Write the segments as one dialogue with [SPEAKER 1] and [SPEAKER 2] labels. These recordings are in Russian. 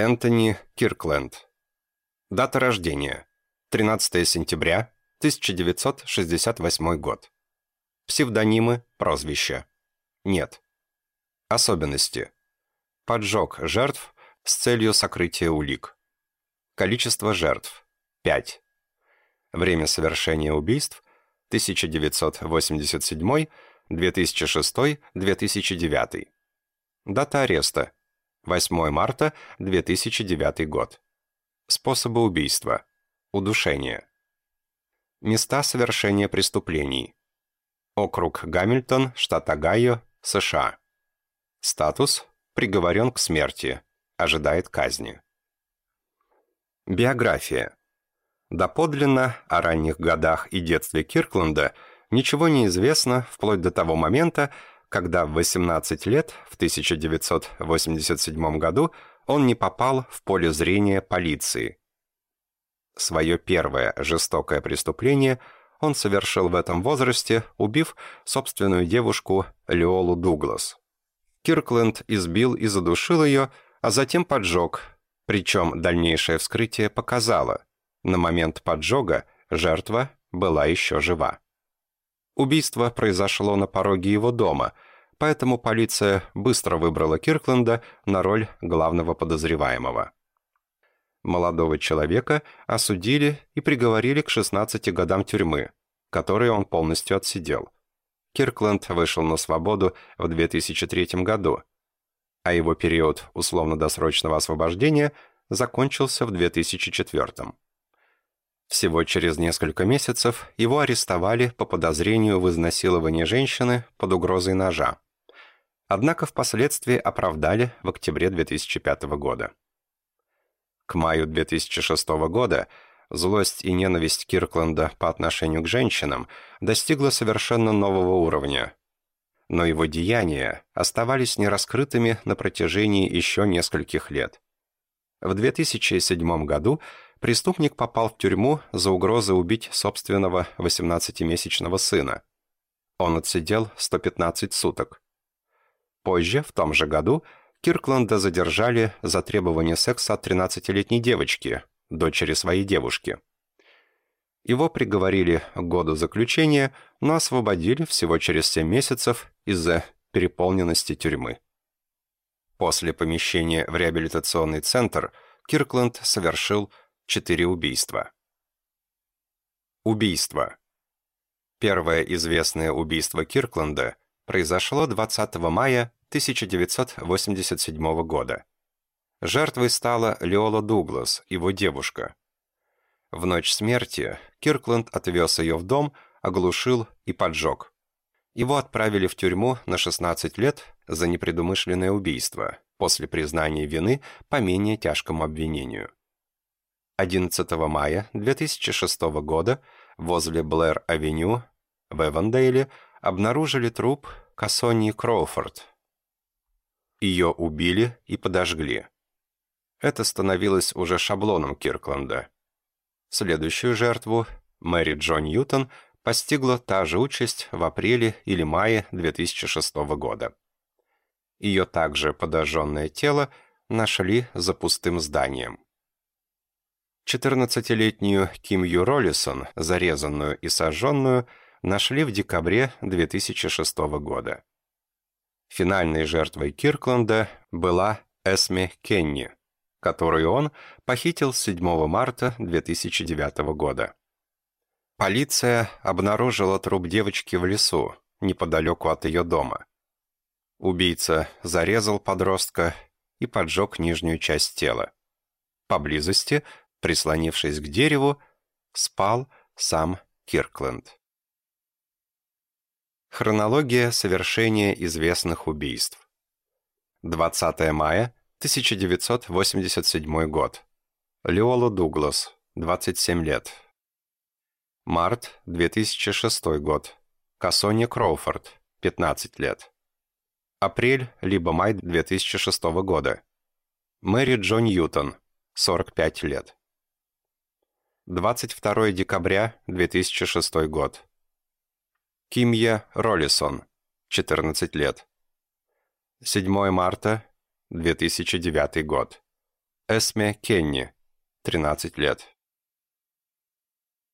[SPEAKER 1] Энтони Киркленд. Дата рождения. 13 сентября 1968 год. Псевдонимы, прозвища. Нет. Особенности. Поджог жертв с целью сокрытия улик. Количество жертв. 5. Время совершения убийств 1987, 2006, 2009. Дата ареста 8 марта 2009 год. Способы убийства. Удушение. Места совершения преступлений. Округ Гамильтон, штат Огайо, США. Статус. Приговорен к смерти. Ожидает казни. Биография. Доподлинно о ранних годах и детстве Киркленда ничего не известно вплоть до того момента, когда в 18 лет, в 1987 году, он не попал в поле зрения полиции. Свое первое жестокое преступление он совершил в этом возрасте, убив собственную девушку Леолу Дуглас. Киркленд избил и задушил ее, а затем поджег, причем дальнейшее вскрытие показало, на момент поджога жертва была еще жива. Убийство произошло на пороге его дома, поэтому полиция быстро выбрала Киркленда на роль главного подозреваемого. Молодого человека осудили и приговорили к 16 годам тюрьмы, которые он полностью отсидел. Киркленд вышел на свободу в 2003 году, а его период условно-досрочного освобождения закончился в 2004. Всего через несколько месяцев его арестовали по подозрению в изнасиловании женщины под угрозой ножа. Однако впоследствии оправдали в октябре 2005 года. К маю 2006 года злость и ненависть Киркленда по отношению к женщинам достигла совершенно нового уровня. Но его деяния оставались нераскрытыми на протяжении еще нескольких лет. В 2007 году преступник попал в тюрьму за угрозой убить собственного 18-месячного сына. Он отсидел 115 суток. Позже, в том же году, Киркленда задержали за требование секса от 13-летней девочки, дочери своей девушки. Его приговорили к году заключения, но освободили всего через 7 месяцев из-за переполненности тюрьмы. После помещения в реабилитационный центр Киркленд совершил четыре убийства. Убийство. Первое известное убийство Киркленда произошло 20 мая 1987 года. Жертвой стала Леола Дуглас, его девушка. В ночь смерти Киркленд отвез ее в дом, оглушил и поджег. Его отправили в тюрьму на 16 лет за непредумышленное убийство после признания вины по менее тяжкому обвинению. 11 мая 2006 года возле Блэр-авеню в Эвандейле обнаружили труп Кассони Кроуфорд. Ее убили и подожгли. Это становилось уже шаблоном Киркленда. Следующую жертву, Мэри Джон Ньютон, постигла та же участь в апреле или мае 2006 года. Ее также подожженное тело нашли за пустым зданием. 14-летнюю Ким Роллисон, зарезанную и сожженную, нашли в декабре 2006 года. Финальной жертвой Киркленда была Эсме Кенни, которую он похитил 7 марта 2009 года. Полиция обнаружила труп девочки в лесу, неподалеку от ее дома. Убийца зарезал подростка и поджег нижнюю часть тела. Поблизости прислонившись к дереву, спал сам Киркленд. Хронология совершения известных убийств. 20 мая 1987 год. Леола Дуглас, 27 лет. Март 2006 год. Кассони Кроуфорд, 15 лет. Апрель либо май 2006 года. Мэри Джон Ньютон, 45 лет. 22 декабря 2006 год. Кимья Роллисон, 14 лет. 7 марта 2009 год. Эсме Кенни, 13 лет.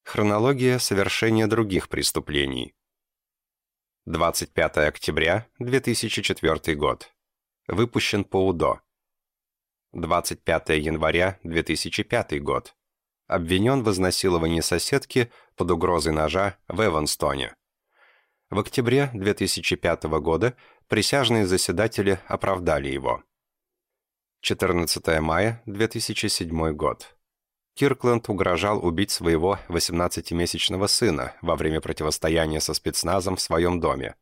[SPEAKER 1] Хронология совершения других преступлений. 25 октября 2004 год. Выпущен по УДО. 25 января 2005 год. Обвинен в изнасиловании соседки под угрозой ножа в Эванстоне. В октябре 2005 года присяжные заседатели оправдали его. 14 мая 2007 год. Киркленд угрожал убить своего 18-месячного сына во время противостояния со спецназом в своем доме.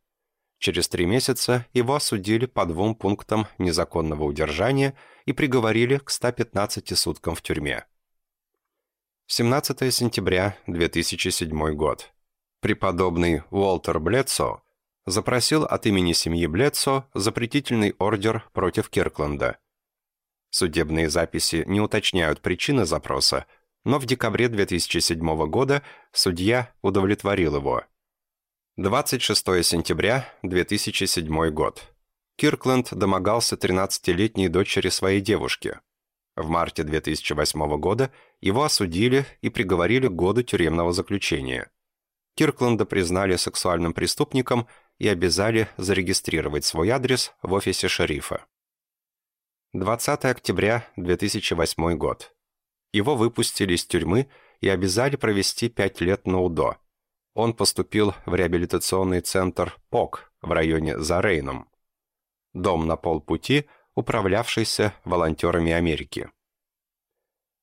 [SPEAKER 1] Через три месяца его осудили по двум пунктам незаконного удержания и приговорили к 115 суткам в тюрьме. 17 сентября 2007 год. Преподобный Уолтер Блетсо запросил от имени семьи Блетсо запретительный ордер против Киркленда. Судебные записи не уточняют причины запроса, но в декабре 2007 года судья удовлетворил его. 26 сентября 2007 год. Киркленд домогался 13-летней дочери своей девушки. В марте 2008 года его осудили и приговорили к году тюремного заключения. Киркленда признали сексуальным преступником и обязали зарегистрировать свой адрес в офисе шерифа. 20 октября 2008 год. Его выпустили из тюрьмы и обязали провести пять лет на УДО. Он поступил в реабилитационный центр ПОК в районе Зарейном. Дом на полпути, управлявшийся волонтерами Америки.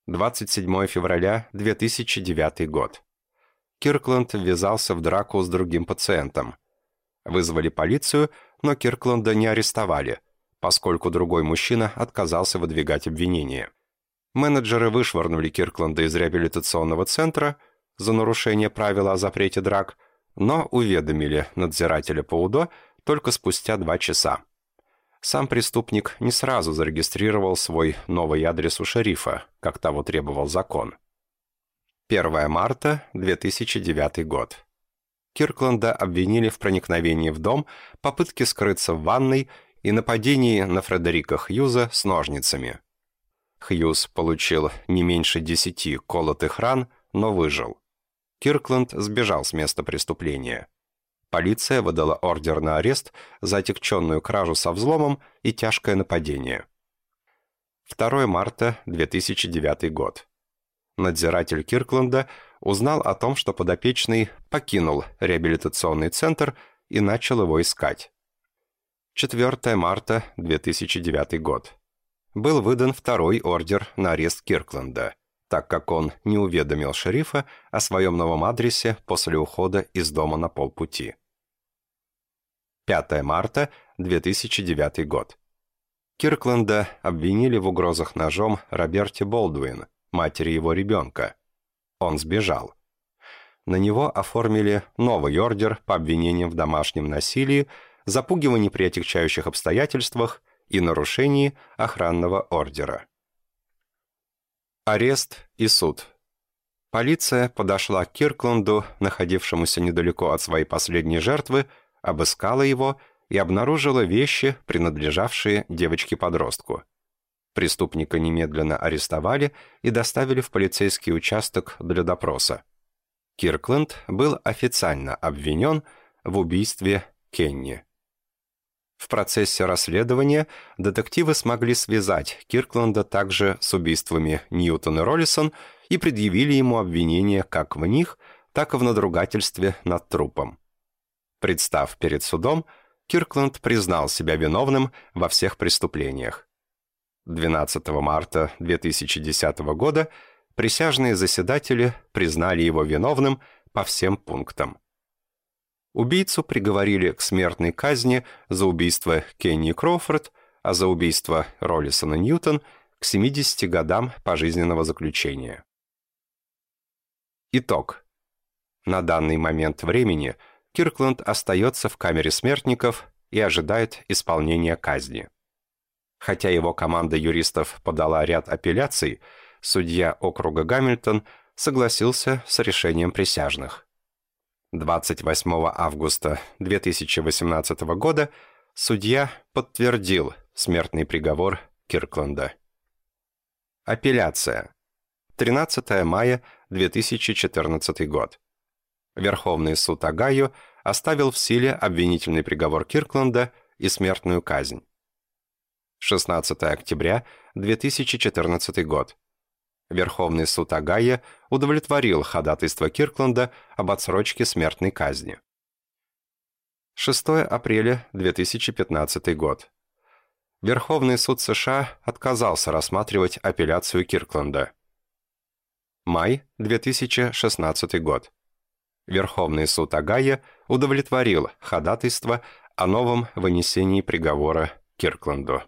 [SPEAKER 1] 27 февраля 2009 год. Киркленд ввязался в драку с другим пациентом. Вызвали полицию, но Киркленда не арестовали – поскольку другой мужчина отказался выдвигать обвинения. Менеджеры вышвырнули Киркленда из реабилитационного центра за нарушение правила о запрете драк, но уведомили надзирателя по УДО только спустя два часа. Сам преступник не сразу зарегистрировал свой новый адрес у шерифа, как того требовал закон. 1 марта 2009 год. Киркленда обвинили в проникновении в дом, попытке скрыться в ванной и нападении на Фредерика Хьюза с ножницами. Хьюз получил не меньше десяти колотых ран, но выжил. Киркленд сбежал с места преступления. Полиция выдала ордер на арест за отягченную кражу со взломом и тяжкое нападение. 2 марта 2009 год. Надзиратель Киркленда узнал о том, что подопечный покинул реабилитационный центр и начал его искать. 4 марта 2009 год. Был выдан второй ордер на арест Киркленда, так как он не уведомил шерифа о своем новом адресе после ухода из дома на полпути. 5 марта 2009 год. Киркленда обвинили в угрозах ножом Роберте Болдуин, матери его ребенка. Он сбежал. На него оформили новый ордер по обвинениям в домашнем насилии запугивании при отягчающих обстоятельствах и нарушении охранного ордера. Арест и суд. Полиция подошла к Киркланду, находившемуся недалеко от своей последней жертвы, обыскала его и обнаружила вещи, принадлежавшие девочке-подростку. Преступника немедленно арестовали и доставили в полицейский участок для допроса. Киркленд был официально обвинен в убийстве Кенни. В процессе расследования детективы смогли связать Киркленда также с убийствами Ньютон и Роллисон и предъявили ему обвинения как в них, так и в надругательстве над трупом. Представ перед судом, Киркленд признал себя виновным во всех преступлениях. 12 марта 2010 года присяжные заседатели признали его виновным по всем пунктам. Убийцу приговорили к смертной казни за убийство Кенни Кроуфорд, а за убийство Роллисона Ньютон к 70 годам пожизненного заключения. Итог. На данный момент времени Киркленд остается в камере смертников и ожидает исполнения казни. Хотя его команда юристов подала ряд апелляций, судья округа Гамильтон согласился с решением присяжных. 28 августа 2018 года судья подтвердил смертный приговор Киркленда. Апелляция. 13 мая 2014 год. Верховный суд Огайо оставил в силе обвинительный приговор Киркленда и смертную казнь. 16 октября 2014 год. Верховный суд Огайо удовлетворил ходатайство Киркленда об отсрочке смертной казни. 6 апреля 2015 год. Верховный суд США отказался рассматривать апелляцию Киркленда. Май 2016 год. Верховный суд Огайо удовлетворил ходатайство о новом вынесении приговора Киркленду.